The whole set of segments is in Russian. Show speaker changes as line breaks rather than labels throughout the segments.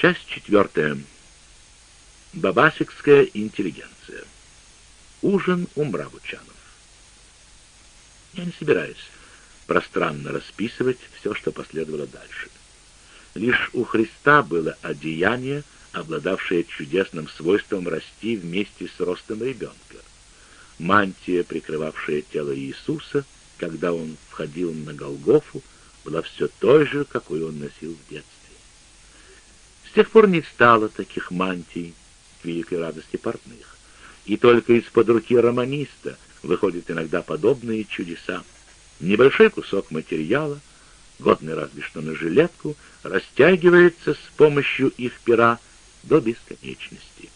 Часть четвертая. Бабасикская интеллигенция. Ужин у Мравучанов. Я не собираюсь пространно расписывать все, что последовало дальше. Лишь у Христа было одеяние, обладавшее чудесным свойством расти вместе с ростом ребенка. Мантия, прикрывавшая тело Иисуса, когда он входил на Голгофу, была все той же, какую он носил в детстве. С тех пор не стало таких мантий к великой радости портных, и только из-под руки романиста выходят иногда подобные чудеса. Небольшой кусок материала, годный разве что на жилетку, растягивается с помощью их пера до бесконечности.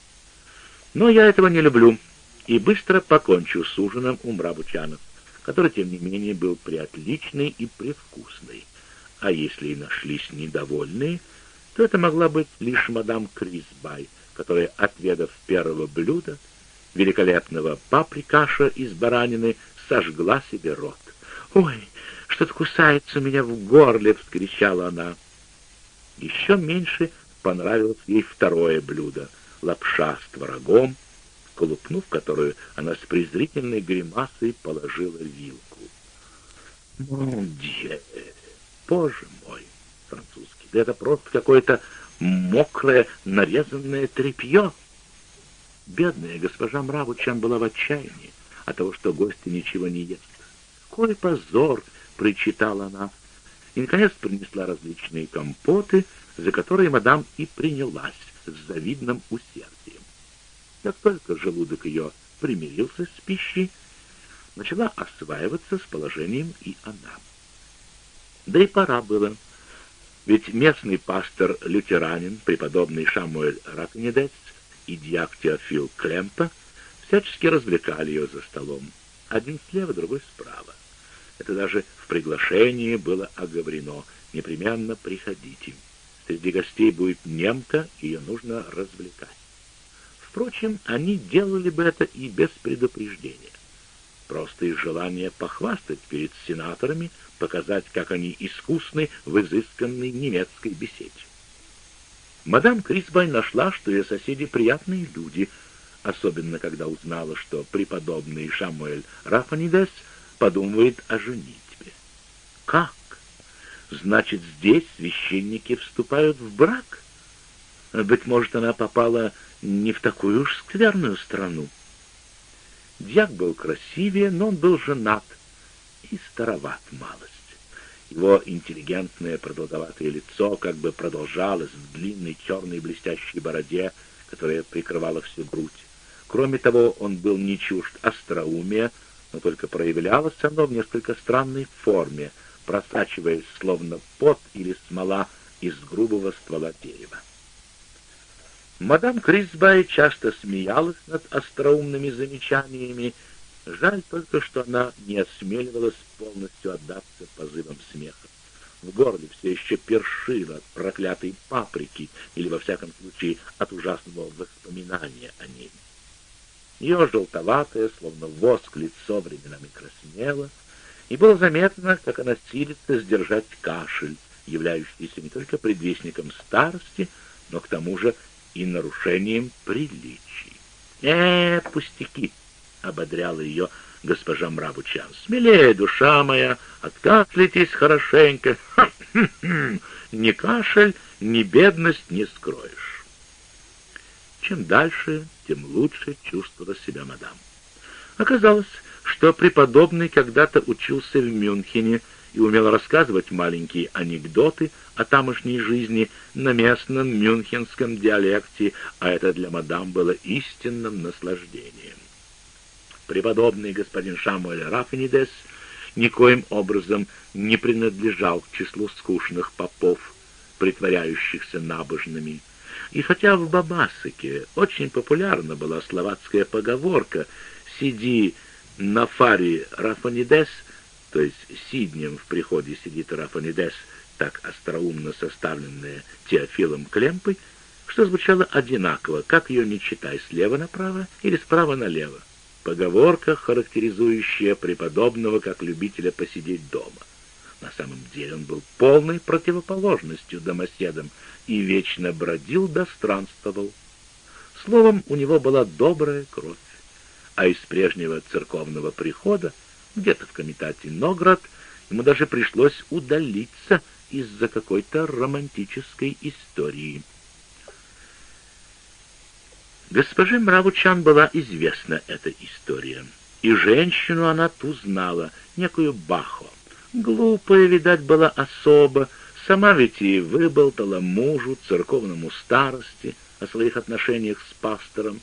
Но я этого не люблю и быстро покончу с ужином у мрабучанов, который, тем не менее, был приотличный и привкусный. А если и нашлись недовольные — то это могла быть лишь мадам Крисбай, которая, отведав первого блюда, великолепного паприкаша из баранины, сожгла себе рот. «Ой, что-то кусается у меня в горле!» — вскричала она. Еще меньше понравилось ей второе блюдо — лапша с творогом, колупнув которую она с презрительной гримасой положила вилку. «Mon Dieu! Боже мой!» — французский да это просто какое-то мокрое нарезанное тряпье. Бедная госпожа Мравучан была в отчаянии от того, что гости ничего не ест. «Какой позор!» — причитала она. И, наконец, принесла различные компоты, за которые мадам и принялась с завидным усердием. Как только желудок ее примирился с пищей, начала осваиваться с положением и она. Да и пора было. Ведь местный пастор-лютеранин, преподобный Шамуэль Ракнедец и дьяк Теофил Клемпа всячески развлекали ее за столом. Один слева, другой справа. Это даже в приглашении было оговорено. Непременно приходите. Среди гостей будет немка, ее нужно развлекать. Впрочем, они делали бы это и без предупреждения. Просто из желания похвастать перед сенаторами — показать, как они искусны в изысканной немецкой беседе. Мадам Крисбай нашла, что ее соседи приятные люди, особенно когда узнала, что преподобный Шамуэль Рафанидес подумывает о женитьбе. Как? Значит, здесь священники вступают в брак? Быть может, она попала не в такую уж скверную страну. Дьяк был красивее, но он был женат и староват малость. Его интеллигентное продолговатое лицо как бы продолжалось в длинной черной блестящей бороде, которая прикрывала всю грудь. Кроме того, он был не чужд остроумия, но только проявлялось оно в несколько странной форме, просачиваясь словно пот или смола из грубого ствола дерева. Мадам Крисбай часто смеялась над остроумными замечаниями Жаль только, что она не осмеливалась полностью отдаться позывам смеха. В горле все еще першило от проклятой паприки или, во всяком случае, от ужасного воспоминания о ней. Ее желтоватое, словно воск, лицо временами краснело, и было заметно, как она силится сдержать кашель, являющийся не только предвестником старости, но к тому же и нарушением приличий. «Э, пустяки!» ободряла ее госпожа Мрабучан. «Смелее, душа моя, откашляйтесь хорошенько. Ха -хм -хм. Ни кашель, ни бедность не скроешь». Чем дальше, тем лучше чувствовала себя мадам. Оказалось, что преподобный когда-то учился в Мюнхене и умел рассказывать маленькие анекдоты о тамошней жизни на местном мюнхенском диалекте, а это для мадам было истинным наслаждением преподобный господин Шамуэль Рафанидес никоим образом не принадлежал к числу скучных попов, притворяющихся набожными. И хотя в Бабасыке очень популярна была словацкая поговорка «Сиди на фаре Рафанидес», то есть сиднем в приходе сидит Рафанидес, так остроумно составленная Теофилом Клемпой, что звучало одинаково, как ее не читай, слева направо или справа налево поговорка, характеризующая преподобного как любителя посидеть дома. На самом деле он был полной противоположностью домоседам и вечно бродил да странствовал. Словом, у него была добрая кровь, а из прежнего церковного прихода, где-то в комитате Ноград, ему даже пришлось удалиться из-за какой-то романтической истории. Госпоже Мравучан была известна эта история, и женщину она ту знала, некую Бахо. Глупая, видать, была особа, сама ведь и выболтала мужу, церковному старости, о своих отношениях с пастором,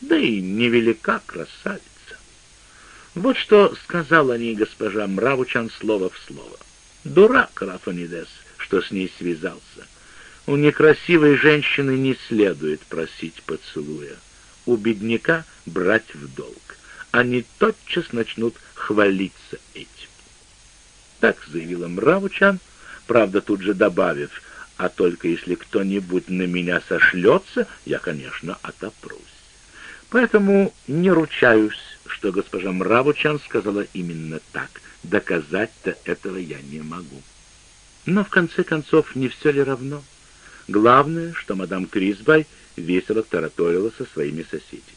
да и невелика красавица. Вот что сказала о ней госпожа Мравучан слово в слово. Дурак Рафанидес, что с ней связался. У некрасивой женщины не следует просить поцелуя. У бедняка брать в долг. Они тотчас начнут хвалиться этим. Так заявила Мравучан, правда, тут же добавив, а только если кто-нибудь на меня сошлется, я, конечно, отопрусь. Поэтому не ручаюсь, что госпожа Мравучан сказала именно так. Доказать-то этого я не могу. Но, в конце концов, не все ли равно? Главное, что мадам Крисбай весело тараторила со своими соседями.